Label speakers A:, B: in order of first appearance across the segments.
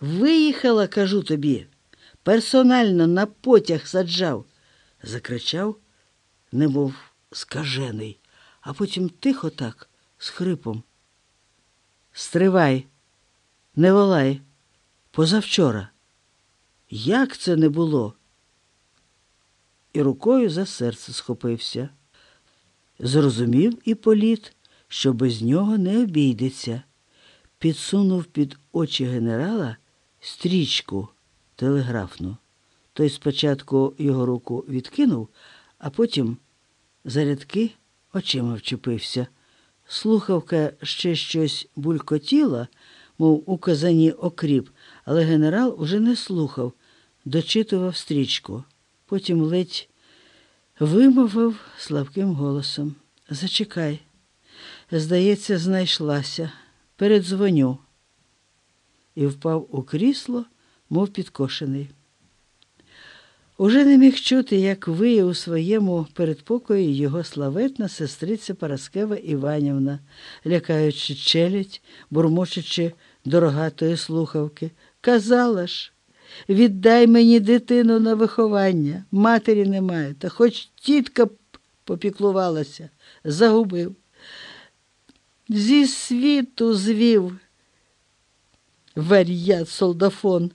A: Виїхала, кажу тобі, персонально на потяг саджав, закричав, немов скажений, а потім тихо так, з хрипом. Стривай, не волай, позавчора. Як це не було? І рукою за серце схопився. Зрозумів і політ, що без нього не обійдеться. Підсунув під очі генерала стрічку телеграфну. Той спочатку його руку відкинув, а потім за рядки очима вчепився. Слухавка ще щось булькотіла, мов у казані окріп, але генерал уже не слухав, дочитував стрічку. Потім ледь вимовив слабким голосом. Зачекай. Здається, знайшлася. Передзвоню. І впав у крісло, мов підкошений. Уже не міг чути, як виє у своєму передпокої його славетна сестриця Параскева Іванівна, лякаючи челядь, бурмочучи дорогатої слухавки. Казала ж, віддай мені дитину на виховання, матері немає, та хоч тітка попіклувалася, загубив. Зі світу звів вар'ят солдафон.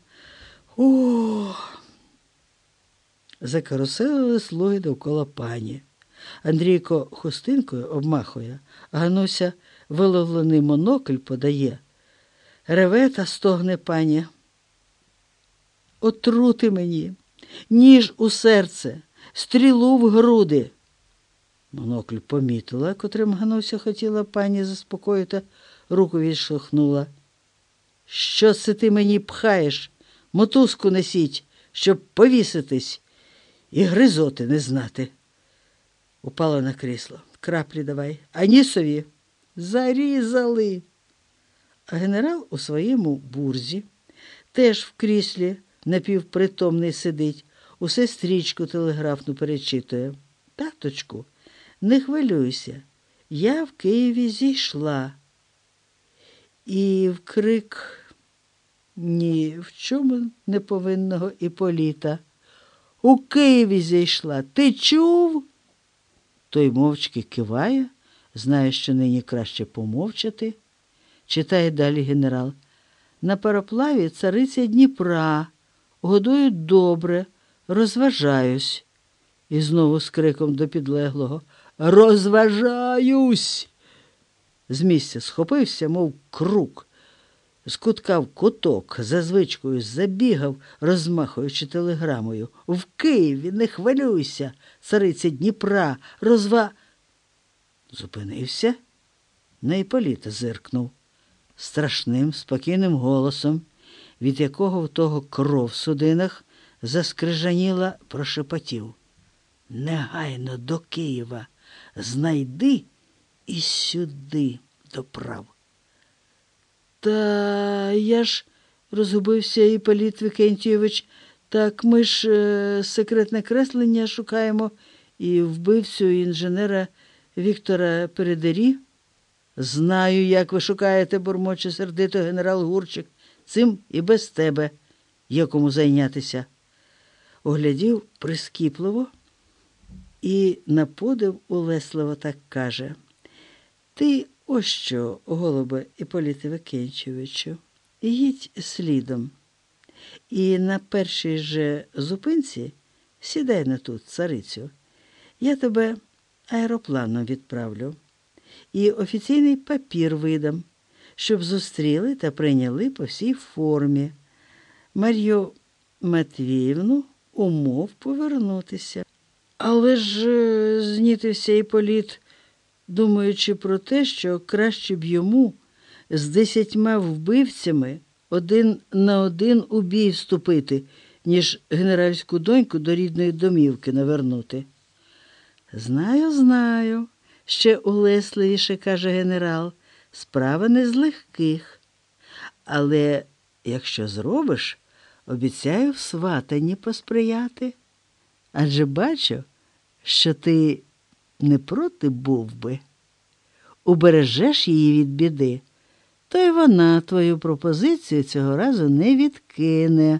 A: О! Закаруселили слуги довкола пані. Андрійко хустинкою обмахує, Гануся виловлений монокль подає. Реве та стогне пані. Отрути мені, ніж у серце, стрілу в груди. Монокль помітила, котрим Гануся хотіла пані заспокоїти, руку відштовхнула. Що це ти мені пхаєш? Мотузку несіть, щоб повіситись і гризоти не знати. Упала на крісло. Краплі давай. Анісові зарізали. А генерал у своєму бурзі теж в кріслі напівпритомний сидить, усе стрічку телеграфну перечитує. Таточку, не хвилюйся, я в Києві зійшла. І в крик ні в чому неповинного Іполіта. У Києві зійшла. Ти чув? Той мовчки киває, знає, що нині краще помовчати. Читає далі генерал. На пароплаві цариця Дніпра. Годують добре, розважаюсь. І знову з криком до підлеглого Розважаюсь. З місця схопився, мов крук, з кутка в куток, за звичкою забігав, розмахуючи телеграмою. В Києві не хвилюйся, цариця Дніпра, розва. Зупинився, на Іполіта зиркнув страшним, спокійним голосом, від якого в того кров в судинах заскрижаніла, прошепотів. Негайно до Києва знайди і сюди доправ. Та я ж, розгубився Іполіт Вікентійович, так ми ж е, секретне креслення шукаємо і вбивцю інженера Віктора Передері. Знаю, як ви шукаєте, бурмоче сердито генерал Гурчик. Цим і без тебе є кому зайнятися. Оглядів прискіпливо і на подив улесливо так каже. Ти ось що, голубе Іполіте Викенчевичу, їдь слідом. І на першій же зупинці сідай на тут, царицю. Я тебе аеропланом відправлю і офіційний папір видам, щоб зустріли та прийняли по всій формі. Мар'ю Матвіївну умов повернутися. Але ж е, знітився Іполіт, думаючи про те, що краще б йому з десятьма вбивцями один на один у бій вступити, ніж генеральську доньку до рідної домівки навернути. Знаю, знаю, ще улесливіше каже генерал, справа не з легких. Але якщо зробиш, обіцяю в сватанні посприяти. Адже бачу, що ти не проти був би, убережеш її від біди, то й вона твою пропозицію цього разу не відкине.